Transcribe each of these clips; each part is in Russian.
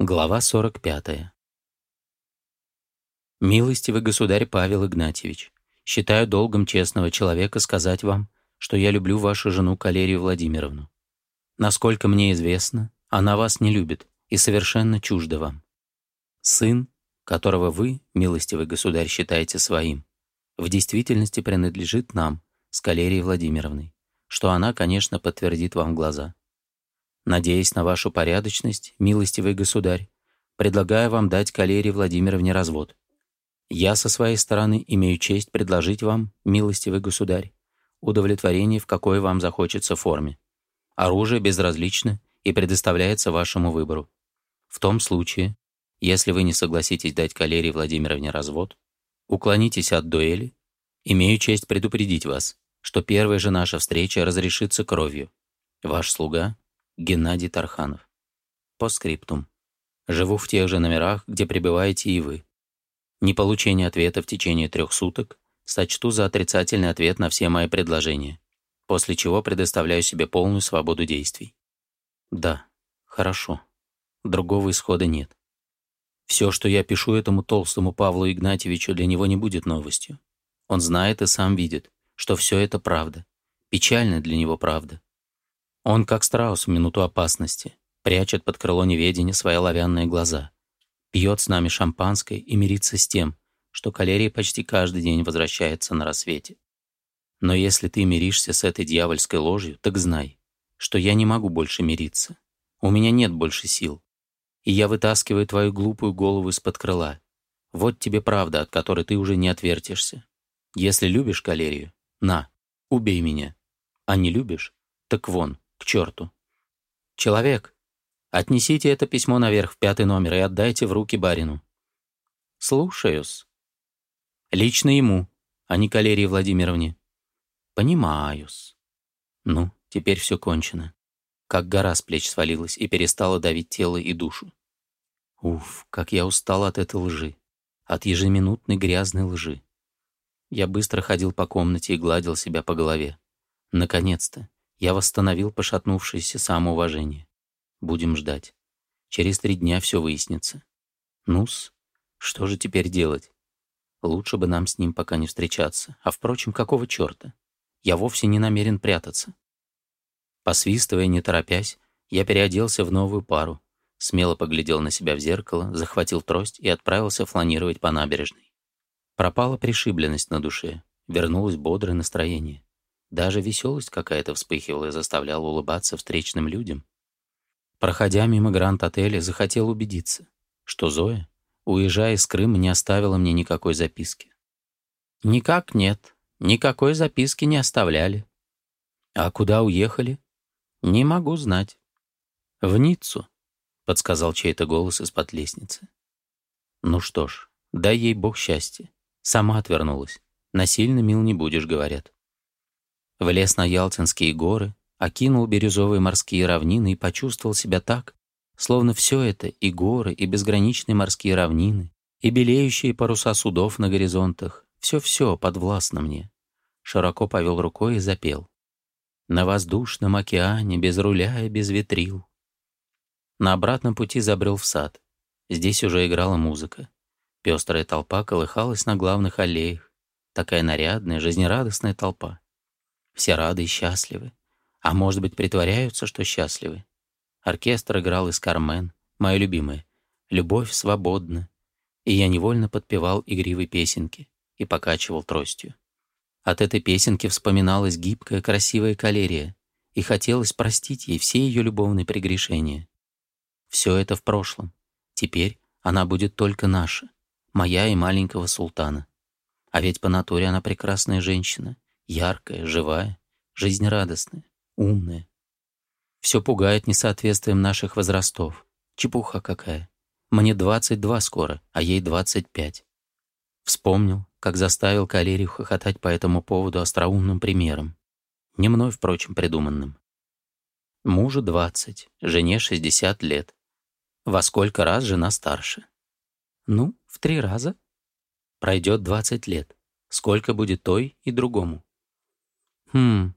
Глава 45. Милостивый государь Павел Игнатьевич, считаю долгом честного человека сказать вам, что я люблю вашу жену Калерию Владимировну. Насколько мне известно, она вас не любит и совершенно чужда вам. Сын, которого вы, милостивый государь, считаете своим, в действительности принадлежит нам, с Калерией Владимировной, что она, конечно, подтвердит вам глаза. Надеясь на вашу порядочность, милостивый государь, предлагаю вам дать Калере Владимировне развод. Я со своей стороны имею честь предложить вам, милостивый государь, удовлетворение в какой вам захочется форме. Оружие безразлично и предоставляется вашему выбору. В том случае, если вы не согласитесь дать Калерии Владимировне развод, уклонитесь от дуэли, имею честь предупредить вас, что первая же наша встреча разрешится кровью. Ваш слуга Геннадий Тарханов. По скриптум. Живу в тех же номерах, где пребываете и вы. Неполучение ответа в течение трех суток сочту за отрицательный ответ на все мои предложения, после чего предоставляю себе полную свободу действий. Да, хорошо. Другого исхода нет. Все, что я пишу этому толстому Павлу Игнатьевичу, для него не будет новостью. Он знает и сам видит, что все это правда. Печально для него правда. Он, как страус в минуту опасности, прячет под крыло неведения свои лавянные глаза, пьет с нами шампанское и мирится с тем, что калерия почти каждый день возвращается на рассвете. Но если ты миришься с этой дьявольской ложью, так знай, что я не могу больше мириться. У меня нет больше сил. И я вытаскиваю твою глупую голову из-под крыла. Вот тебе правда, от которой ты уже не отвертишься. Если любишь калерию, на, убей меня. А не любишь, так вон, к черту. «Человек, отнесите это письмо наверх в пятый номер и отдайте в руки барину». «Слушаюсь». «Лично ему, а не Калерии Владимировне». «Понимаю-с». Ну, теперь все кончено. Как гора с плеч свалилась и перестала давить тело и душу. Уф, как я устал от этой лжи. От ежеминутной грязной лжи. Я быстро ходил по комнате и гладил себя по голове. Наконец-то. Я восстановил пошатнувшееся самоуважение. Будем ждать. Через три дня все выяснится. Нус, что же теперь делать? Лучше бы нам с ним пока не встречаться. А впрочем, какого черта? Я вовсе не намерен прятаться. Посвистывая, не торопясь, я переоделся в новую пару, смело поглядел на себя в зеркало, захватил трость и отправился фланировать по набережной. Пропала пришибленность на душе, вернулось бодрое настроение. Даже веселость какая-то вспыхивала и заставляла улыбаться встречным людям. Проходя мимо гранд-отеля, захотел убедиться, что Зоя, уезжая из Крыма, не оставила мне никакой записки. «Никак нет. Никакой записки не оставляли». «А куда уехали?» «Не могу знать». «В Ниццу», — подсказал чей-то голос из-под лестницы. «Ну что ж, дай ей бог счастья. Сама отвернулась. Насильно мил не будешь», — говорят. Влез на Ялтинские горы, окинул бирюзовые морские равнины и почувствовал себя так, словно все это и горы, и безграничные морские равнины, и белеющие паруса судов на горизонтах, все-все подвластно мне. Широко повел рукой и запел. На воздушном океане, без руля и без ветрил. На обратном пути забрел в сад. Здесь уже играла музыка. Пестрая толпа колыхалась на главных аллеях. Такая нарядная, жизнерадостная толпа. Все рады и счастливы. А может быть, притворяются, что счастливы. Оркестр играл из «Кармен», мое любимое. «Любовь свободна». И я невольно подпевал игривой песенки и покачивал тростью. От этой песенки вспоминалась гибкая, красивая калерия, и хотелось простить ей все ее любовные прегрешения. Все это в прошлом. Теперь она будет только наша, моя и маленького султана. А ведь по натуре она прекрасная женщина, Яркая, живая, жизнерадостная, умная. Все пугает несоответствием наших возрастов. Чепуха какая. Мне 22 скоро, а ей 25. Вспомнил, как заставил Калерию хохотать по этому поводу остроумным примером. Не мной, впрочем, придуманным. Мужу 20, жене 60 лет. Во сколько раз жена старше? Ну, в три раза. Пройдет 20 лет. Сколько будет той и другому? Хм,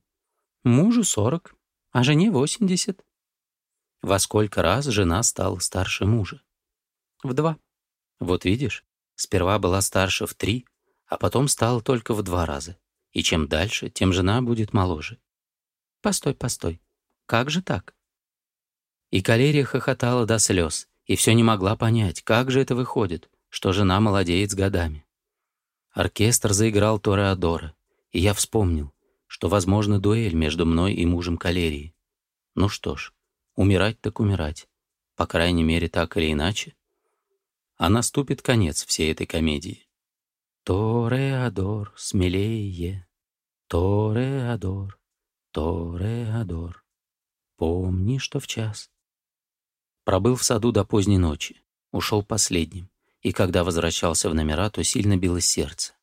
мужу сорок, а жене восемьдесят. Во сколько раз жена стала старше мужа? В два. Вот видишь, сперва была старше в три, а потом стала только в два раза. И чем дальше, тем жена будет моложе. Постой, постой. Как же так? И калерия хохотала до слез, и все не могла понять, как же это выходит, что жена молодеет с годами. Оркестр заиграл Тореадора, и я вспомнил что возможна дуэль между мной и мужем Калерии. Ну что ж, умирать так умирать. По крайней мере, так или иначе. А наступит конец всей этой комедии. Тореадор, смелее, Тореадор, Тореадор, помни, что в час. Пробыл в саду до поздней ночи, ушел последним, и когда возвращался в номера, то сильно билось сердце.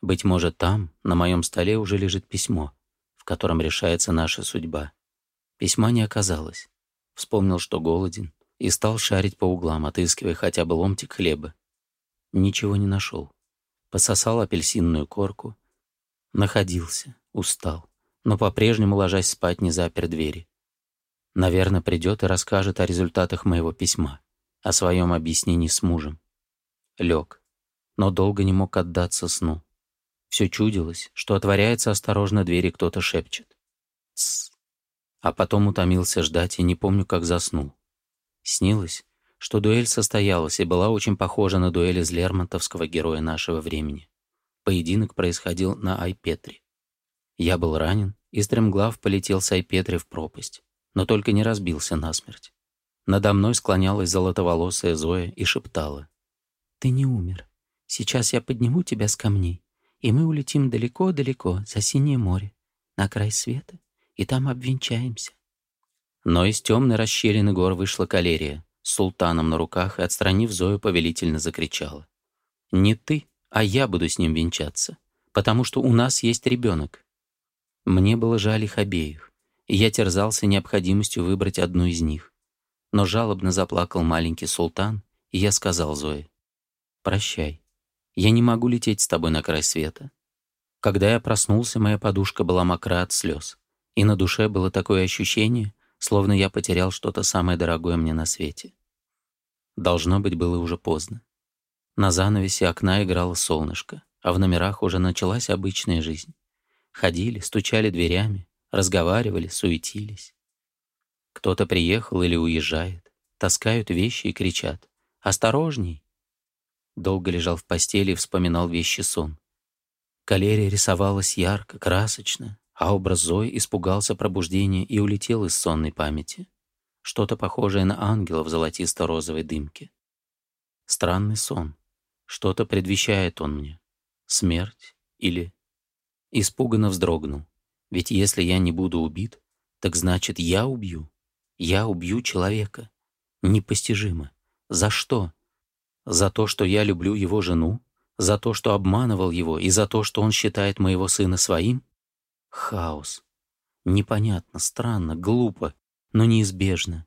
Быть может, там, на моем столе, уже лежит письмо, в котором решается наша судьба. Письма не оказалось. Вспомнил, что голоден, и стал шарить по углам, отыскивая хотя бы ломтик хлеба. Ничего не нашел. Пососал апельсинную корку. Находился, устал, но по-прежнему, ложась спать, не запер двери. Наверное, придет и расскажет о результатах моего письма, о своем объяснении с мужем. Лег, но долго не мог отдаться сну. Все чудилось, что отворяется осторожно дверь и кто-то шепчет. «Тссс». А потом утомился ждать и не помню, как заснул. Снилось, что дуэль состоялась и была очень похожа на дуэль из Лермонтовского героя нашего времени. Поединок происходил на Айпетре. Я был ранен и стремглав полетел с Айпетре в пропасть, но только не разбился насмерть. Надо мной склонялась золотоволосая Зоя и шептала. «Ты не умер. Сейчас я подниму тебя с камней и мы улетим далеко-далеко за синее море, на край света, и там обвенчаемся. Но из темной расщелины гор вышла калерия, с султаном на руках, и, отстранив Зою, повелительно закричала. «Не ты, а я буду с ним венчаться, потому что у нас есть ребенок». Мне было жаль их обеих, и я терзался необходимостью выбрать одну из них. Но жалобно заплакал маленький султан, и я сказал Зое, «Прощай, я не могу лететь с тобой на край света. Когда я проснулся, моя подушка была мокра от слез. И на душе было такое ощущение, словно я потерял что-то самое дорогое мне на свете. Должно быть, было уже поздно. На занавесе окна играло солнышко, а в номерах уже началась обычная жизнь. Ходили, стучали дверями, разговаривали, суетились. Кто-то приехал или уезжает, таскают вещи и кричат «Осторожней!» Долго лежал в постели и вспоминал вещи сон. Калерия рисовалась ярко, красочно, а образ Зои испугался пробуждения и улетел из сонной памяти. Что-то похожее на ангела в золотисто-розовой дымке. Странный сон. Что-то предвещает он мне. Смерть или... Испуганно вздрогнул. Ведь если я не буду убит, так значит, я убью. Я убью человека. Непостижимо. За что? За то, что я люблю его жену? За то, что обманывал его? И за то, что он считает моего сына своим? Хаос. Непонятно, странно, глупо, но неизбежно.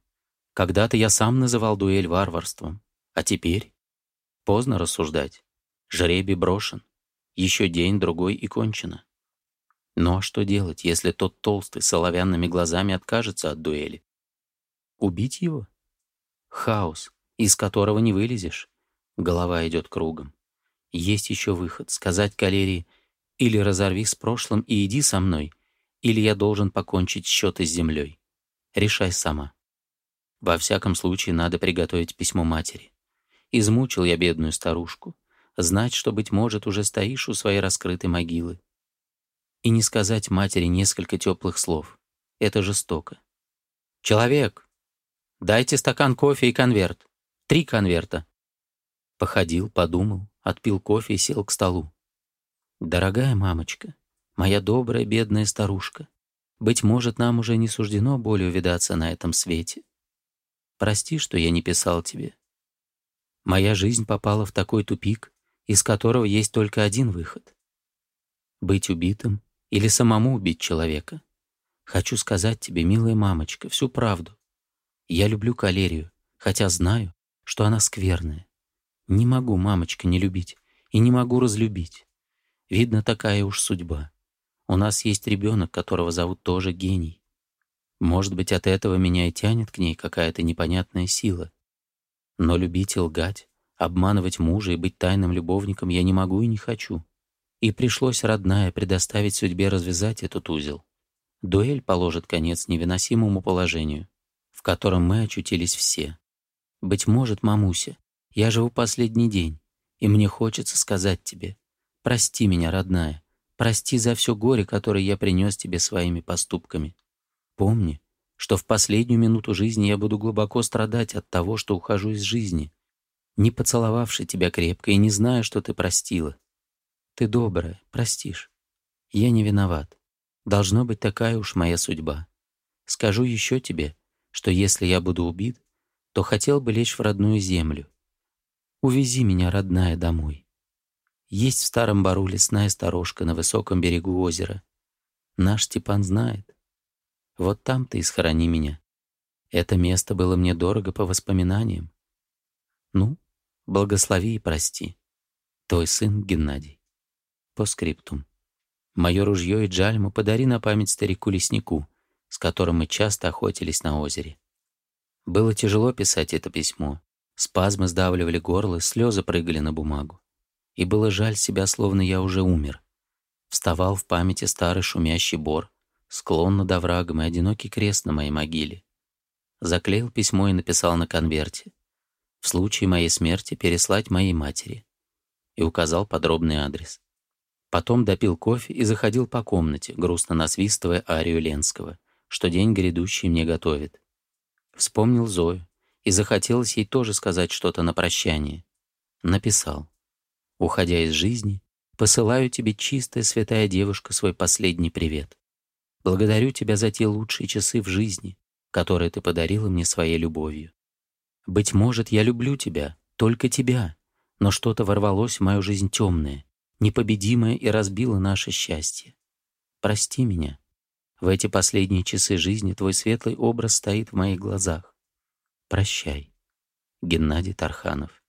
Когда-то я сам называл дуэль варварством. А теперь? Поздно рассуждать. Жребий брошен. Еще день-другой и кончено. Ну а что делать, если тот толстый с оловянными глазами откажется от дуэли? Убить его? Хаос, из которого не вылезешь. Голова идет кругом. Есть еще выход — сказать Калерии «Или разорви с прошлым и иди со мной, или я должен покончить счеты с землей. Решай сама». Во всяком случае, надо приготовить письмо матери. Измучил я бедную старушку. Знать, что, быть может, уже стоишь у своей раскрытой могилы. И не сказать матери несколько теплых слов. Это жестоко. «Человек, дайте стакан кофе и конверт. Три конверта. Походил, подумал, отпил кофе и сел к столу. «Дорогая мамочка, моя добрая бедная старушка, быть может, нам уже не суждено более увидаться на этом свете. Прости, что я не писал тебе. Моя жизнь попала в такой тупик, из которого есть только один выход. Быть убитым или самому убить человека. Хочу сказать тебе, милая мамочка, всю правду. Я люблю калерию, хотя знаю, что она скверная. Не могу, мамочка, не любить. И не могу разлюбить. Видно, такая уж судьба. У нас есть ребенок, которого зовут тоже гений. Может быть, от этого меня и тянет к ней какая-то непонятная сила. Но любить и лгать, обманывать мужа и быть тайным любовником я не могу и не хочу. И пришлось, родная, предоставить судьбе развязать этот узел. Дуэль положит конец невыносимому положению, в котором мы очутились все. Быть может, мамуся, я живу последний день, и мне хочется сказать тебе, прости меня, родная, прости за все горе, которое я принес тебе своими поступками. Помни, что в последнюю минуту жизни я буду глубоко страдать от того, что ухожу из жизни, не поцеловавши тебя крепко и не зная, что ты простила. Ты добрая, простишь. Я не виноват. Должно быть такая уж моя судьба. Скажу еще тебе, что если я буду убит, то хотел бы лечь в родную землю, Увези меня, родная, домой. Есть в старом бару лесная сторожка на высоком берегу озера. Наш Степан знает. Вот там ты и схорони меня. Это место было мне дорого по воспоминаниям. Ну, благослови и прости. Твой сын Геннадий. По скриптум. Мое ружье и джальму подари на память старику-леснику, с которым мы часто охотились на озере. Было тяжело писать это письмо, Спазмы сдавливали горло, слезы прыгали на бумагу. И было жаль себя, словно я уже умер. Вставал в памяти старый шумящий бор, склон над оврагом и одинокий крест на моей могиле. Заклеил письмо и написал на конверте. В случае моей смерти переслать моей матери. И указал подробный адрес. Потом допил кофе и заходил по комнате, грустно насвистывая арию Ленского, что день грядущий мне готовит. Вспомнил Зою, и захотелось ей тоже сказать что-то на прощание. Написал. «Уходя из жизни, посылаю тебе, чистая святая девушка, свой последний привет. Благодарю тебя за те лучшие часы в жизни, которые ты подарила мне своей любовью. Быть может, я люблю тебя, только тебя, но что-то ворвалось в мою жизнь темное, непобедимое и разбило наше счастье. Прости меня. В эти последние часы жизни твой светлый образ стоит в моих глазах. «Прощай, Геннадий Тарханов».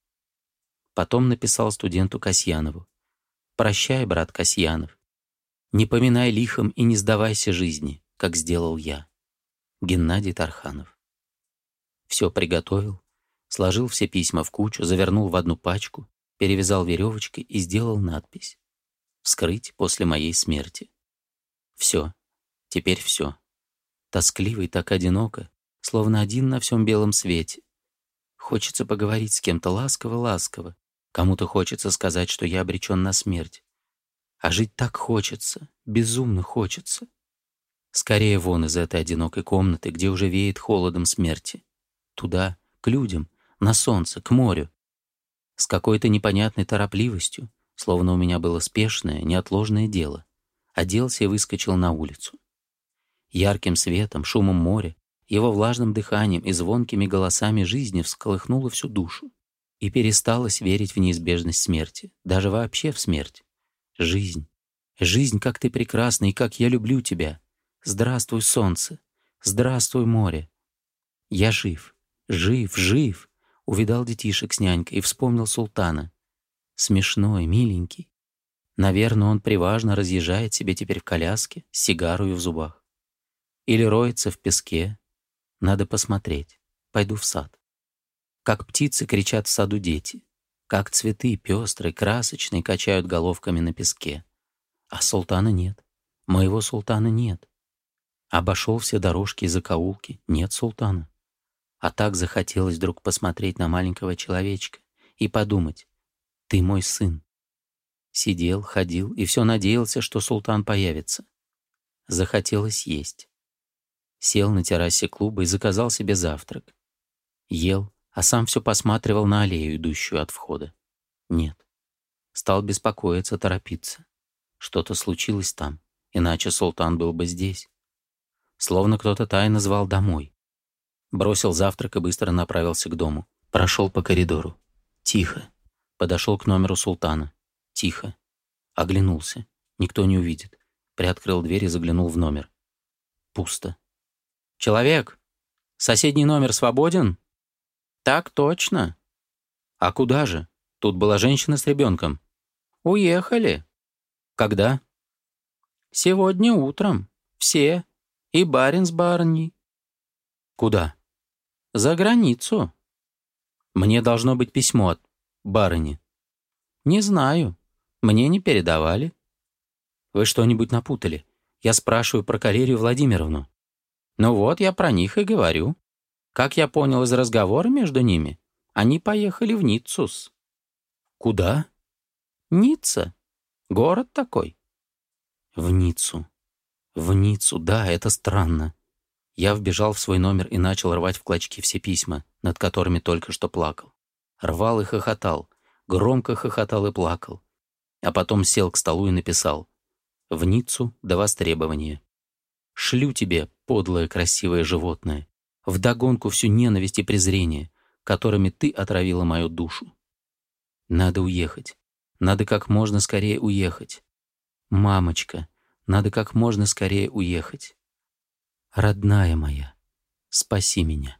Потом написал студенту Касьянову. «Прощай, брат Касьянов. Не поминай лихом и не сдавайся жизни, как сделал я». Геннадий Тарханов. Все приготовил, сложил все письма в кучу, завернул в одну пачку, перевязал веревочкой и сделал надпись «Вскрыть после моей смерти». Все, теперь все. Тоскливо и так одиноко, словно один на всем белом свете. Хочется поговорить с кем-то ласково-ласково. Кому-то хочется сказать, что я обречен на смерть. А жить так хочется, безумно хочется. Скорее вон из этой одинокой комнаты, где уже веет холодом смерти. Туда, к людям, на солнце, к морю. С какой-то непонятной торопливостью, словно у меня было спешное, неотложное дело. Оделся и выскочил на улицу. Ярким светом, шумом моря, его влажным дыханием и звонкими голосами жизни всколыхнуло всю душу. И пересталось верить в неизбежность смерти, даже вообще в смерть. Жизнь. Жизнь, как ты прекрасна и как я люблю тебя. Здравствуй, солнце. Здравствуй, море. Я жив. Жив, жив. Увидал детишек с нянькой и вспомнил султана. Смешной, миленький. Наверное, он приважно разъезжает себе теперь в коляске с сигарою в зубах. Или роется в песке, надо посмотреть. Пойду в сад. Как птицы кричат в саду дети. Как цветы пестрые, красочные качают головками на песке. А султана нет. Моего султана нет. Обошел все дорожки и закоулки. Нет султана. А так захотелось вдруг посмотреть на маленького человечка и подумать. Ты мой сын. Сидел, ходил и все надеялся, что султан появится. Захотелось есть сел на террасе клуба и заказал себе завтрак. Ел, а сам все посматривал на аллею, идущую от входа. Нет. Стал беспокоиться, торопиться. Что-то случилось там, иначе султан был бы здесь. Словно кто-то тайно звал домой. Бросил завтрак и быстро направился к дому. Прошел по коридору. Тихо. Подошел к номеру султана. Тихо. Оглянулся. Никто не увидит. Приоткрыл дверь и заглянул в номер. Пусто. «Человек, соседний номер свободен?» «Так точно». «А куда же? Тут была женщина с ребенком». «Уехали». «Когда?» «Сегодня утром. Все. И барин с барыней». «Куда?» «За границу». «Мне должно быть письмо от барыни». «Не знаю. Мне не передавали». «Вы что-нибудь напутали? Я спрашиваю про Калерию Владимировну». Ну вот, я про них и говорю. Как я понял из разговора между ними, они поехали в Ниццус. Куда? Ницца. Город такой. В Ниццу. В Ниццу, да, это странно. Я вбежал в свой номер и начал рвать в клочки все письма, над которыми только что плакал. Рвал и хохотал, громко хохотал и плакал. А потом сел к столу и написал «В Ниццу до востребования». Шлю тебе, подлое красивое животное, вдогонку всю ненависть и презрение, которыми ты отравила мою душу. Надо уехать. Надо как можно скорее уехать. Мамочка, надо как можно скорее уехать. Родная моя, спаси меня.